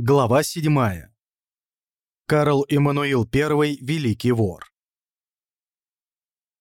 Глава 7. Карл Эммануил I – Великий вор.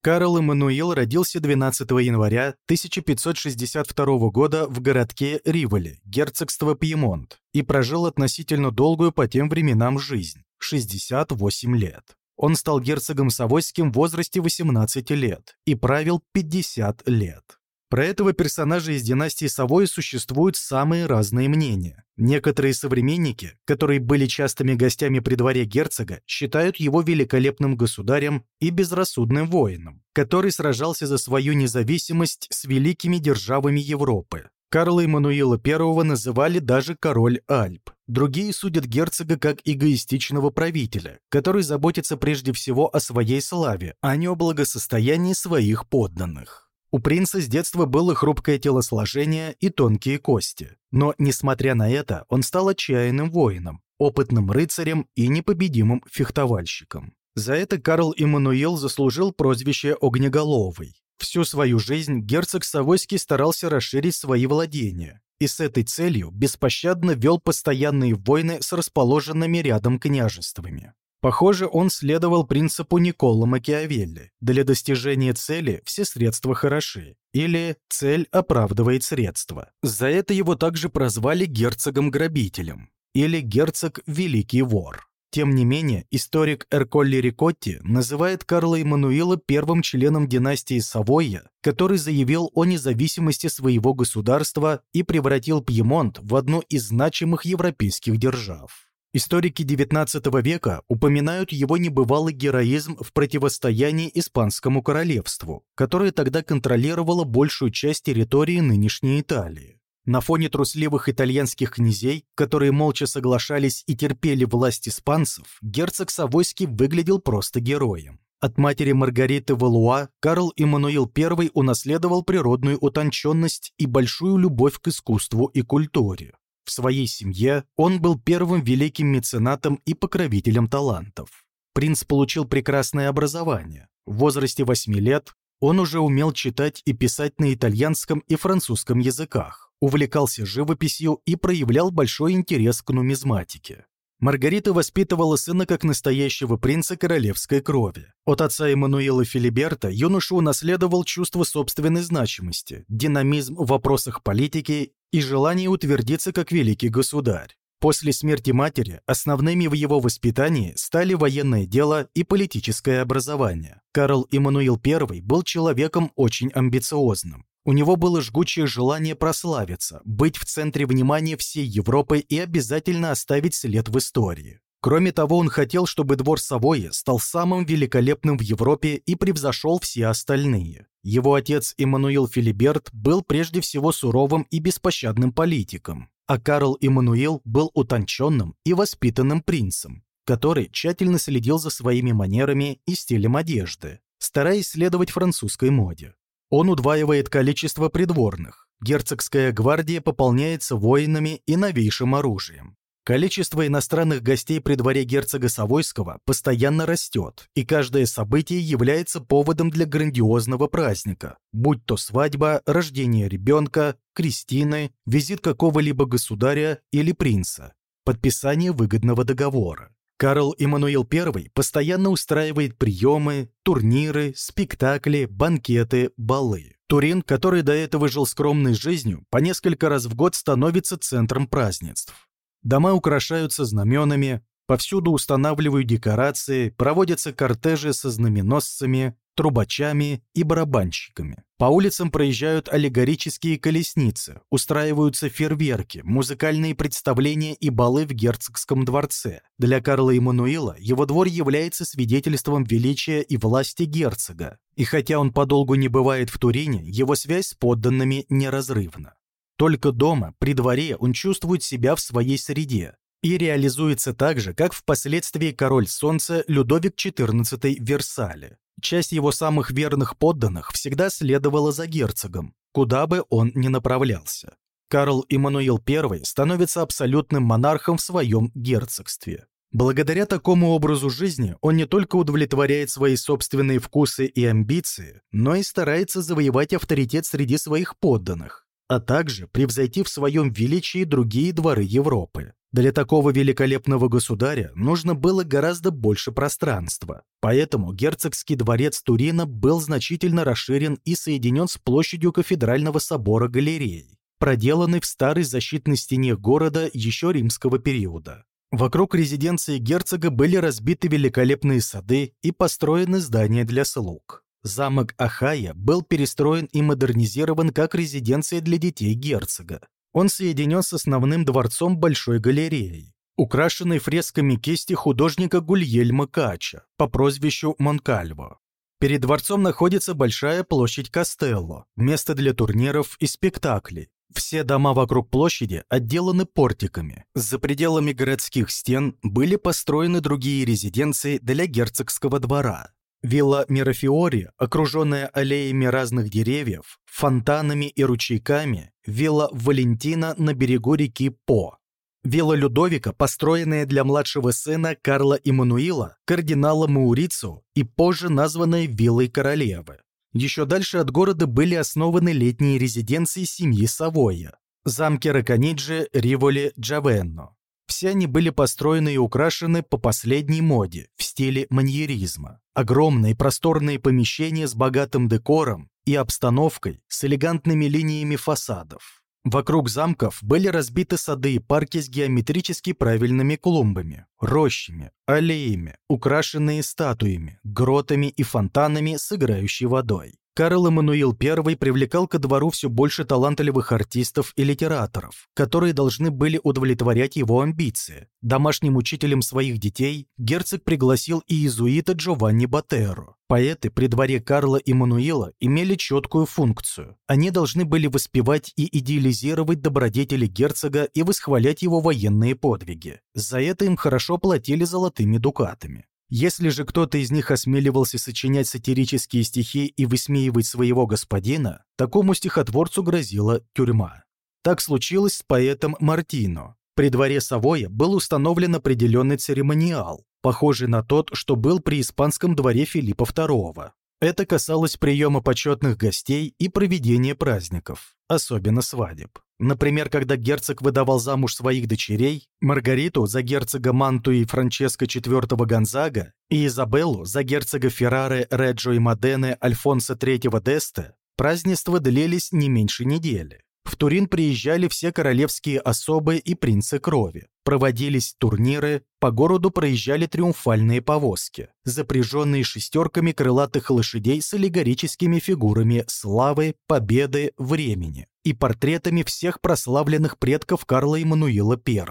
Карл Эммануил родился 12 января 1562 года в городке Риволи, герцогство Пьемонт, и прожил относительно долгую по тем временам жизнь – 68 лет. Он стал герцогом Савойским в возрасте 18 лет и правил 50 лет. Про этого персонажа из династии Савой существуют самые разные мнения. Некоторые современники, которые были частыми гостями при дворе герцога, считают его великолепным государем и безрассудным воином, который сражался за свою независимость с великими державами Европы. Карла Эммануила I называли даже король Альп. Другие судят герцога как эгоистичного правителя, который заботится прежде всего о своей славе, а не о благосостоянии своих подданных. У принца с детства было хрупкое телосложение и тонкие кости. Но, несмотря на это, он стал отчаянным воином, опытным рыцарем и непобедимым фехтовальщиком. За это Карл Иммануил заслужил прозвище «Огнеголовый». Всю свою жизнь герцог Савойский старался расширить свои владения, и с этой целью беспощадно вел постоянные войны с расположенными рядом княжествами. Похоже, он следовал принципу Никола Макиавелли. Для достижения цели все средства хороши. Или цель оправдывает средства. За это его также прозвали герцогом-грабителем. Или герцог-великий вор. Тем не менее, историк Эрколли Рикотти называет Карла Эммануила первым членом династии Савойя, который заявил о независимости своего государства и превратил Пьемонт в одну из значимых европейских держав. Историки XIX века упоминают его небывалый героизм в противостоянии Испанскому королевству, которое тогда контролировало большую часть территории нынешней Италии. На фоне трусливых итальянских князей, которые молча соглашались и терпели власть испанцев, герцог Савойский выглядел просто героем. От матери Маргариты Валуа Карл Иммануил I унаследовал природную утонченность и большую любовь к искусству и культуре. В своей семье он был первым великим меценатом и покровителем талантов. Принц получил прекрасное образование. В возрасте 8 лет он уже умел читать и писать на итальянском и французском языках, увлекался живописью и проявлял большой интерес к нумизматике. Маргарита воспитывала сына как настоящего принца королевской крови. От отца Эммануила Филиберта юноша унаследовал чувство собственной значимости, динамизм в вопросах политики и желание утвердиться как великий государь. После смерти матери основными в его воспитании стали военное дело и политическое образование. Карл Иммануил I был человеком очень амбициозным. У него было жгучее желание прославиться, быть в центре внимания всей Европы и обязательно оставить след в истории. Кроме того, он хотел, чтобы двор Савойи стал самым великолепным в Европе и превзошел все остальные. Его отец Эммануил Филиберт был прежде всего суровым и беспощадным политиком, а Карл Эммануил был утонченным и воспитанным принцем, который тщательно следил за своими манерами и стилем одежды, стараясь следовать французской моде. Он удваивает количество придворных. Герцогская гвардия пополняется воинами и новейшим оружием. Количество иностранных гостей при дворе герцога Савойского постоянно растет, и каждое событие является поводом для грандиозного праздника, будь то свадьба, рождение ребенка, крестины, визит какого-либо государя или принца, подписание выгодного договора. Карл Иммануил I постоянно устраивает приемы, турниры, спектакли, банкеты, балы. Турин, который до этого жил скромной жизнью, по несколько раз в год становится центром празднеств. Дома украшаются знаменами, повсюду устанавливают декорации, проводятся кортежи со знаменосцами, трубачами и барабанщиками. По улицам проезжают аллегорические колесницы, устраиваются фейерверки, музыкальные представления и балы в герцогском дворце. Для Карла Эммануила его двор является свидетельством величия и власти герцога. И хотя он подолгу не бывает в Турине, его связь с подданными неразрывна. Только дома, при дворе, он чувствует себя в своей среде и реализуется так же, как впоследствии король солнца Людовик XIV в Версале. Часть его самых верных подданных всегда следовала за герцогом, куда бы он ни направлялся. Карл Иммануил I становится абсолютным монархом в своем герцогстве. Благодаря такому образу жизни он не только удовлетворяет свои собственные вкусы и амбиции, но и старается завоевать авторитет среди своих подданных, а также превзойти в своем величии другие дворы Европы. Для такого великолепного государя нужно было гораздо больше пространства. Поэтому герцогский дворец Турина был значительно расширен и соединен с площадью кафедрального собора галереей, проделанной в старой защитной стене города еще римского периода. Вокруг резиденции герцога были разбиты великолепные сады и построены здания для слуг. Замок Ахая был перестроен и модернизирован как резиденция для детей герцога. Он соединен с основным дворцом Большой галереей, украшенной фресками кисти художника Гульельма Кача по прозвищу Монкальво. Перед дворцом находится большая площадь Кастелло, место для турниров и спектаклей. Все дома вокруг площади отделаны портиками. За пределами городских стен были построены другие резиденции для герцогского двора. Вилла Мирафиори, окруженная аллеями разных деревьев, фонтанами и ручейками, вилла Валентина на берегу реки По. Вилла Людовика, построенная для младшего сына Карла Иммануила, кардинала Маурицу и позже названная Виллой Королевы. Еще дальше от города были основаны летние резиденции семьи Савойя, замки Ракониджи, Риволи, Джавенно. Все они были построены и украшены по последней моде, в стиле маньеризма. Огромные просторные помещения с богатым декором и обстановкой, с элегантными линиями фасадов. Вокруг замков были разбиты сады и парки с геометрически правильными клумбами, рощами, аллеями, украшенные статуями, гротами и фонтанами с играющей водой. Карл Эммануил I привлекал ко двору все больше талантливых артистов и литераторов, которые должны были удовлетворять его амбиции. Домашним учителем своих детей герцог пригласил и иезуита Джованни Батеро. Поэты при дворе Карла Эммануила имели четкую функцию. Они должны были воспевать и идеализировать добродетели герцога и восхвалять его военные подвиги. За это им хорошо платили золотыми дукатами. Если же кто-то из них осмеливался сочинять сатирические стихи и высмеивать своего господина, такому стихотворцу грозила тюрьма. Так случилось с поэтом Мартино. При дворе Савоя был установлен определенный церемониал, похожий на тот, что был при испанском дворе Филиппа II. Это касалось приема почетных гостей и проведения праздников, особенно свадеб. Например, когда герцог выдавал замуж своих дочерей, Маргариту за герцога Манту и Франческо IV Гонзага и Изабеллу за герцога Феррары, Реджо и Модены Альфонсо III Десте, празднества длились не меньше недели. В Турин приезжали все королевские особы и принцы крови. Проводились турниры, по городу проезжали триумфальные повозки, запряженные шестерками крылатых лошадей с аллегорическими фигурами славы, победы, времени и портретами всех прославленных предков Карла Эммануила I.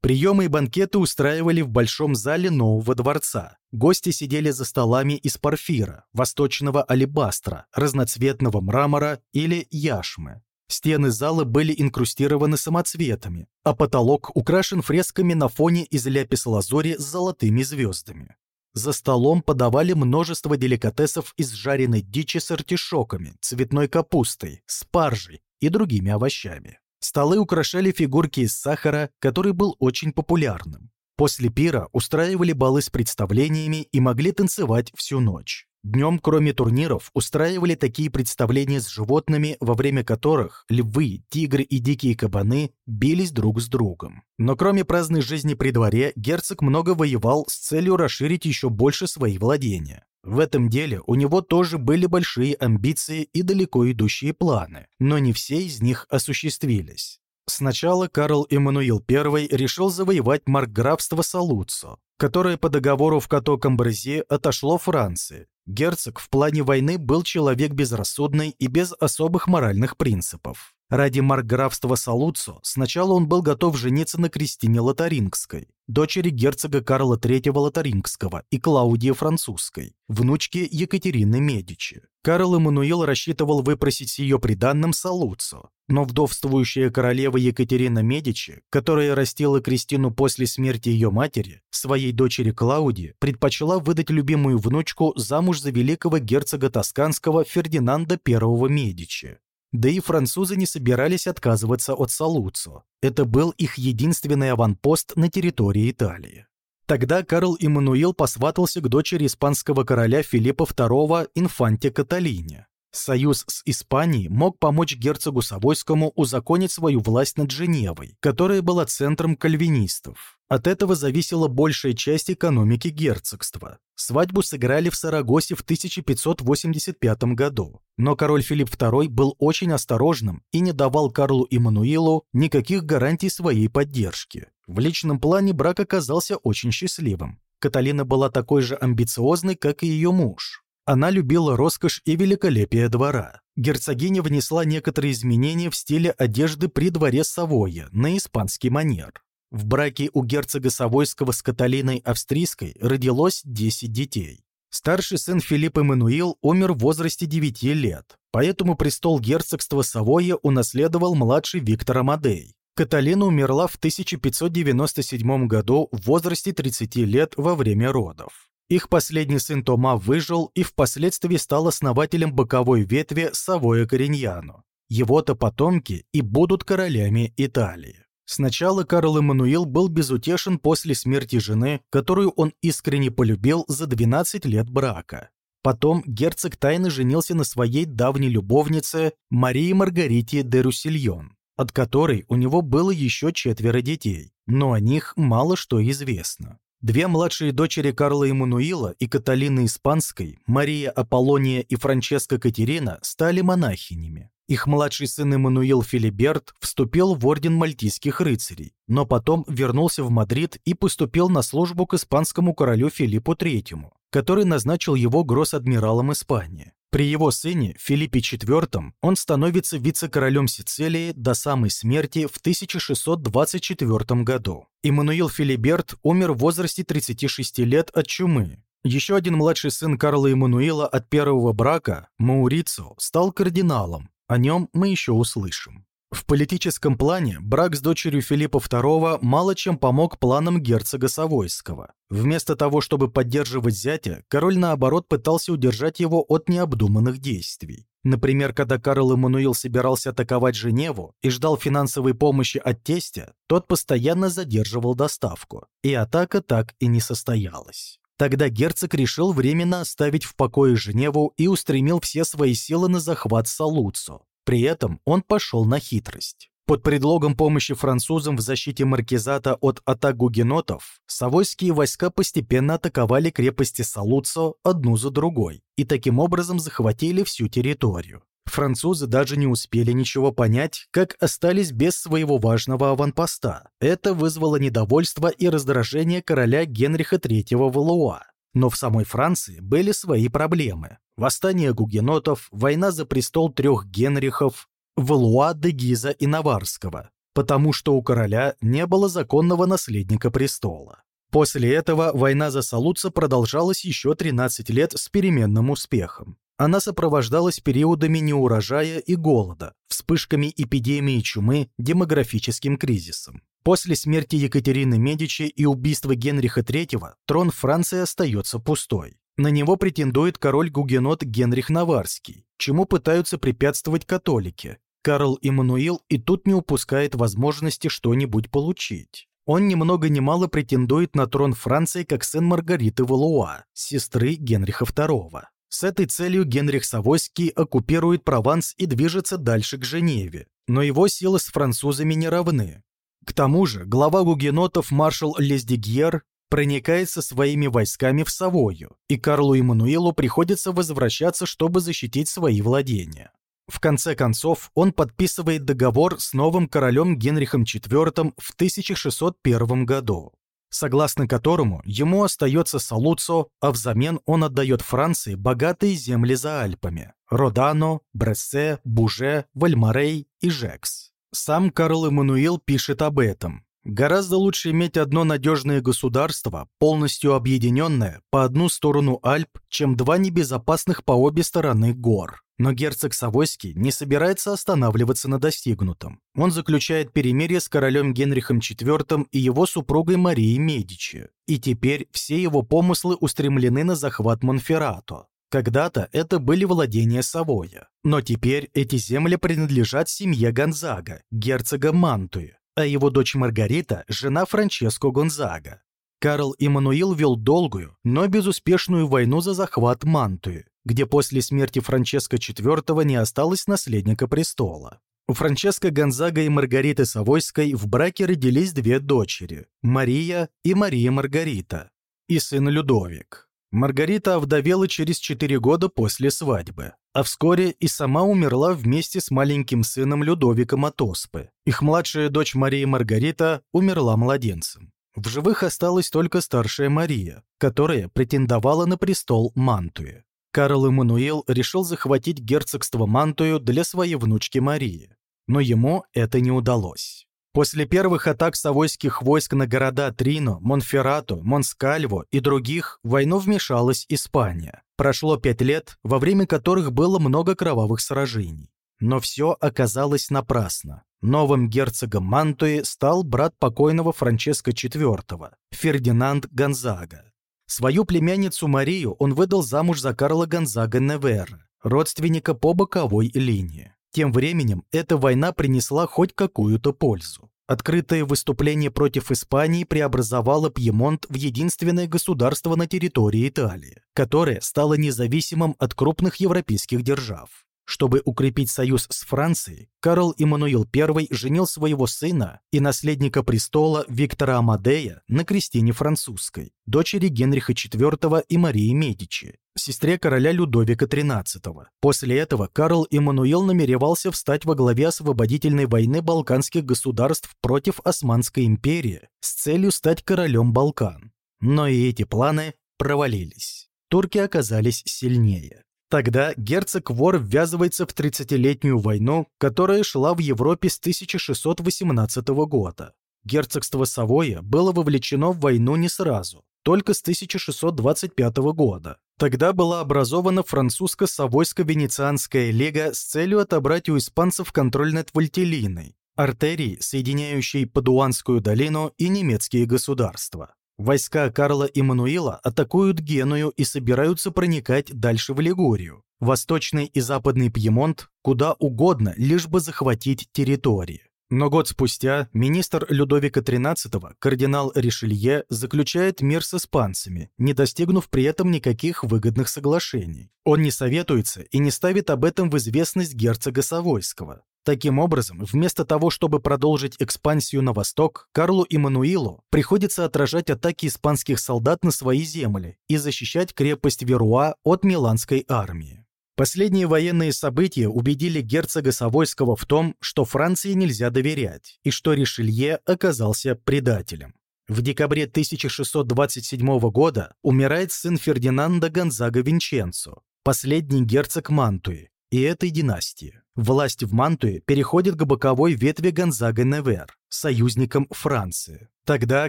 Приемы и банкеты устраивали в большом зале нового дворца. Гости сидели за столами из порфира, восточного алебастра, разноцветного мрамора или яшмы. Стены зала были инкрустированы самоцветами, а потолок украшен фресками на фоне из ляпис-лазури с золотыми звездами. За столом подавали множество деликатесов из жареной дичи с артишоками, цветной капустой, спаржей и другими овощами. Столы украшали фигурки из сахара, который был очень популярным. После пира устраивали балы с представлениями и могли танцевать всю ночь. Днем, кроме турниров, устраивали такие представления с животными, во время которых львы, тигры и дикие кабаны бились друг с другом. Но кроме праздной жизни при дворе, герцог много воевал с целью расширить еще больше свои владения. В этом деле у него тоже были большие амбиции и далеко идущие планы, но не все из них осуществились. Сначала Карл Эммануил I решил завоевать маркграфство Салуццо, которое по договору в Като-Камбрезе отошло Франции, Герцог в плане войны был человек безрассудный и без особых моральных принципов. Ради маркграфства Салуццо сначала он был готов жениться на Кристине Лотарингской, дочери герцога Карла III Лотарингского и Клаудии Французской, внучке Екатерины Медичи. Карл Эммануил рассчитывал выпросить с ее приданным Салуццо, но вдовствующая королева Екатерина Медичи, которая растила Кристину после смерти ее матери, своей дочери Клаудии, предпочла выдать любимую внучку замуж за великого герцога Тосканского Фердинанда I Медичи. Да и французы не собирались отказываться от Салуццо. Это был их единственный аванпост на территории Италии. Тогда Карл Иммануил посватался к дочери испанского короля Филиппа II инфанте Каталине. Союз с Испанией мог помочь герцогу Савойскому узаконить свою власть над Женевой, которая была центром кальвинистов. От этого зависела большая часть экономики герцогства. Свадьбу сыграли в Сарагосе в 1585 году, но король Филипп II был очень осторожным и не давал Карлу Иммануилу никаких гарантий своей поддержки. В личном плане брак оказался очень счастливым. Каталина была такой же амбициозной, как и ее муж. Она любила роскошь и великолепие двора. Герцогиня внесла некоторые изменения в стиле одежды при дворе Савоя на испанский манер. В браке у герцога Савойского с Каталиной Австрийской родилось 10 детей. Старший сын Филипп Эммануил умер в возрасте 9 лет, поэтому престол герцогства Савоя унаследовал младший Виктор Амадей. Каталина умерла в 1597 году в возрасте 30 лет во время родов. Их последний сын Тома выжил и впоследствии стал основателем боковой ветви Савоя Кориньяно. Его-то потомки и будут королями Италии. Сначала Карл Эммануил был безутешен после смерти жены, которую он искренне полюбил за 12 лет брака. Потом герцог тайно женился на своей давней любовнице Марии Маргарите де Руссильон, от которой у него было еще четверо детей, но о них мало что известно. Две младшие дочери Карла Эммануила и Каталины Испанской, Мария Аполлония и Франческа Катерина, стали монахинями. Их младший сын Эммануил Филиберт вступил в орден мальтийских рыцарей, но потом вернулся в Мадрид и поступил на службу к испанскому королю Филиппу III, который назначил его гросс-адмиралом Испании. При его сыне Филиппе IV он становится вице-королем Сицилии до самой смерти в 1624 году. Иммануил Филиберт умер в возрасте 36 лет от чумы, еще один младший сын Карла Эммануила от первого брака, Маурицо, стал кардиналом, о нем мы еще услышим. В политическом плане брак с дочерью Филиппа II мало чем помог планам герцога Савойского. Вместо того, чтобы поддерживать зятя, король наоборот пытался удержать его от необдуманных действий. Например, когда Карл Эммануил собирался атаковать Женеву и ждал финансовой помощи от тестя, тот постоянно задерживал доставку, и атака так и не состоялась. Тогда герцог решил временно оставить в покое Женеву и устремил все свои силы на захват Салуцо. При этом он пошел на хитрость. Под предлогом помощи французам в защите маркизата от атак гугенотов, савойские войска постепенно атаковали крепости Салуцо одну за другой и таким образом захватили всю территорию. Французы даже не успели ничего понять, как остались без своего важного аванпоста. Это вызвало недовольство и раздражение короля Генриха III Валуа. Но в самой Франции были свои проблемы. Восстание гугенотов, война за престол трех Генрихов, Валуа де Гиза и Наварского, потому что у короля не было законного наследника престола. После этого война за Салуца продолжалась еще 13 лет с переменным успехом. Она сопровождалась периодами неурожая и голода, вспышками эпидемии чумы, демографическим кризисом. После смерти Екатерины Медичи и убийства Генриха III трон Франции остается пустой. На него претендует король-гугенот Генрих Наварский, чему пытаются препятствовать католики. Карл Иммануил и тут не упускает возможности что-нибудь получить. Он ни много ни мало претендует на трон Франции как сын Маргариты Валуа, сестры Генриха II. С этой целью Генрих Савойский оккупирует Прованс и движется дальше к Женеве. Но его силы с французами не равны. К тому же глава гугенотов маршал Лездигьер проникает со своими войсками в Савою, и Карлу Эммануилу приходится возвращаться, чтобы защитить свои владения. В конце концов, он подписывает договор с новым королем Генрихом IV в 1601 году согласно которому ему остается Салуцо, а взамен он отдает Франции богатые земли за Альпами – Родано, Брессе, Буже, Вальмарей и Жекс. Сам Карл Эммануил пишет об этом. Гораздо лучше иметь одно надежное государство, полностью объединенное по одну сторону Альп, чем два небезопасных по обе стороны гор. Но герцог Савойский не собирается останавливаться на достигнутом. Он заключает перемирие с королем Генрихом IV и его супругой Марией Медичи. И теперь все его помыслы устремлены на захват Монферрато. Когда-то это были владения Савоя, но теперь эти земли принадлежат семье Гонзага, герцога Мантуи, а его дочь Маргарита – жена Франческо Гонзага. Карл Иммануил вел долгую, но безуспешную войну за захват Мантуи, где после смерти Франческо IV не осталось наследника престола. У Франческо Гонзага и Маргариты Савойской в браке родились две дочери – Мария и Мария Маргарита, и сын Людовик. Маргарита овдовела через четыре года после свадьбы, а вскоре и сама умерла вместе с маленьким сыном Людовиком от оспы. Их младшая дочь Мария Маргарита умерла младенцем. В живых осталась только старшая Мария, которая претендовала на престол Мантуи. Карл Эммануил решил захватить герцогство Мантую для своей внучки Марии, но ему это не удалось. После первых атак савойских войск на города Трино, Монферрато, Монскальво и других в войну вмешалась Испания. Прошло пять лет, во время которых было много кровавых сражений. Но все оказалось напрасно. Новым герцогом Мантуи стал брат покойного Франческо IV, Фердинанд Гонзага. Свою племянницу Марию он выдал замуж за Карла Гонзага Невера, родственника по боковой линии. Тем временем эта война принесла хоть какую-то пользу. Открытое выступление против Испании преобразовало Пьемонт в единственное государство на территории Италии, которое стало независимым от крупных европейских держав. Чтобы укрепить союз с Францией, Карл Иммануил I женил своего сына и наследника престола Виктора Амадея на Кристине Французской, дочери Генриха IV и Марии Медичи, сестре короля Людовика XIII. После этого Карл Иммануил намеревался встать во главе освободительной войны балканских государств против Османской империи с целью стать королем Балкан. Но и эти планы провалились. Турки оказались сильнее. Тогда герцог Вор ввязывается в 30-летнюю войну, которая шла в Европе с 1618 года. Герцогство Савоя было вовлечено в войну не сразу, только с 1625 года. Тогда была образована французско-савойско-венецианская лига с целью отобрать у испанцев контроль над Вольтелиной, артерией, соединяющей Падуанскую долину и немецкие государства. Войска Карла Иммануила атакуют Геную и собираются проникать дальше в Лигурию, восточный и западный Пьемонт, куда угодно, лишь бы захватить территории. Но год спустя министр Людовика XIII, кардинал Ришелье, заключает мир с испанцами, не достигнув при этом никаких выгодных соглашений. Он не советуется и не ставит об этом в известность герцога Савойского. Таким образом, вместо того, чтобы продолжить экспансию на восток, Карлу Иммануилу приходится отражать атаки испанских солдат на свои земли и защищать крепость Веруа от миланской армии. Последние военные события убедили герцога Савойского в том, что Франции нельзя доверять, и что Ришелье оказался предателем. В декабре 1627 года умирает сын Фердинанда Гонзага Винченцо, последний герцог Мантуи, и этой династии. Власть в Мантуе переходит к боковой ветви Гонзага Невер, союзником Франции. Тогда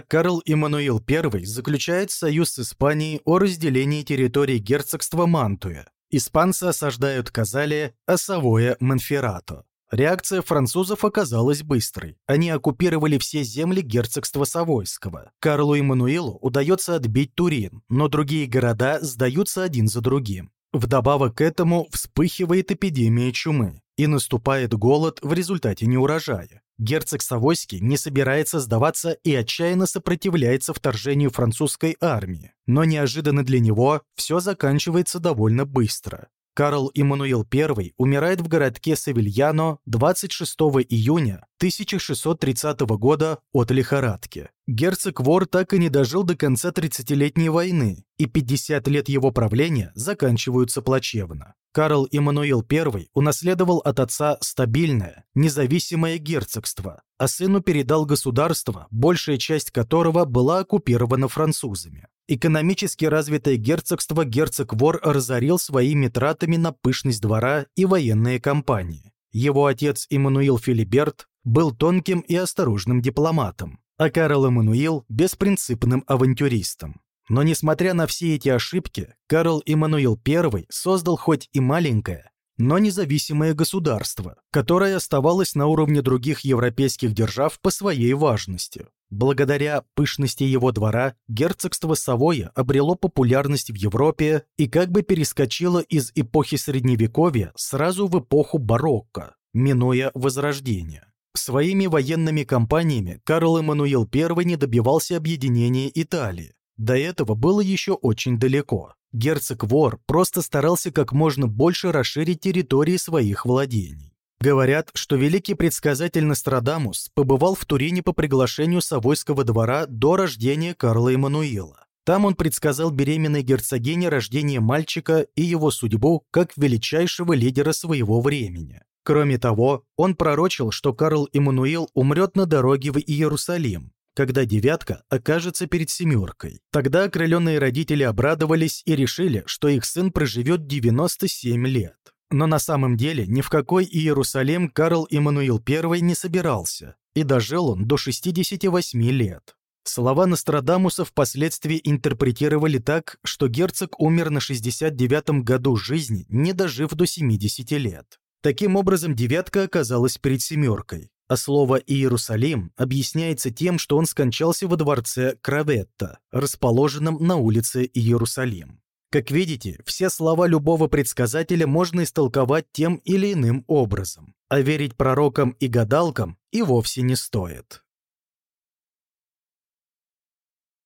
Карл Иммануил I заключает союз с Испанией о разделении территории герцогства Мантуя. Испанцы осаждают Казалия, а Савоя – Монферрато. Реакция французов оказалась быстрой. Они оккупировали все земли герцогства Савойского. Карлу Иммануилу удается отбить Турин, но другие города сдаются один за другим. Вдобавок к этому вспыхивает эпидемия чумы и наступает голод в результате неурожая. Герцог Савойский не собирается сдаваться и отчаянно сопротивляется вторжению французской армии. Но неожиданно для него все заканчивается довольно быстро. Карл Иммануил I умирает в городке Савильяно 26 июня 1630 года от лихорадки. Герцог Вор так и не дожил до конца 30-летней войны, и 50 лет его правления заканчиваются плачевно. Карл Иммануил I унаследовал от отца стабильное, независимое герцогство, а сыну передал государство, большая часть которого была оккупирована французами. Экономически развитое герцогство герцог Вор разорил своими тратами на пышность двора и военные кампании. Его отец Иммануил Филиберт был тонким и осторожным дипломатом, а Карл Эммануил – беспринципным авантюристом. Но несмотря на все эти ошибки, Карл Иммануил I создал хоть и маленькое, но независимое государство, которое оставалось на уровне других европейских держав по своей важности. Благодаря пышности его двора герцогство Савоя обрело популярность в Европе и как бы перескочило из эпохи Средневековья сразу в эпоху барокко, минуя Возрождение. Своими военными кампаниями Карл Эммануил I не добивался объединения Италии, до этого было еще очень далеко. герцог Вор просто старался как можно больше расширить территории своих владений. Говорят, что великий предсказатель Нострадамус побывал в Турине по приглашению Савойского двора до рождения Карла Эммануила. Там он предсказал беременной герцогине рождение мальчика и его судьбу как величайшего лидера своего времени. Кроме того, он пророчил, что Карл Эммануил умрет на дороге в Иерусалим, когда девятка окажется перед семеркой. Тогда окрыленные родители обрадовались и решили, что их сын проживет 97 лет. Но на самом деле ни в какой Иерусалим Карл Иммануил I не собирался, и дожил он до 68 лет. Слова Нострадамуса впоследствии интерпретировали так, что герцог умер на 69-м году жизни, не дожив до 70 лет. Таким образом, девятка оказалась перед семеркой, а слово «Иерусалим» объясняется тем, что он скончался во дворце Краветта, расположенном на улице Иерусалим. Как видите, все слова любого предсказателя можно истолковать тем или иным образом, а верить пророкам и гадалкам и вовсе не стоит.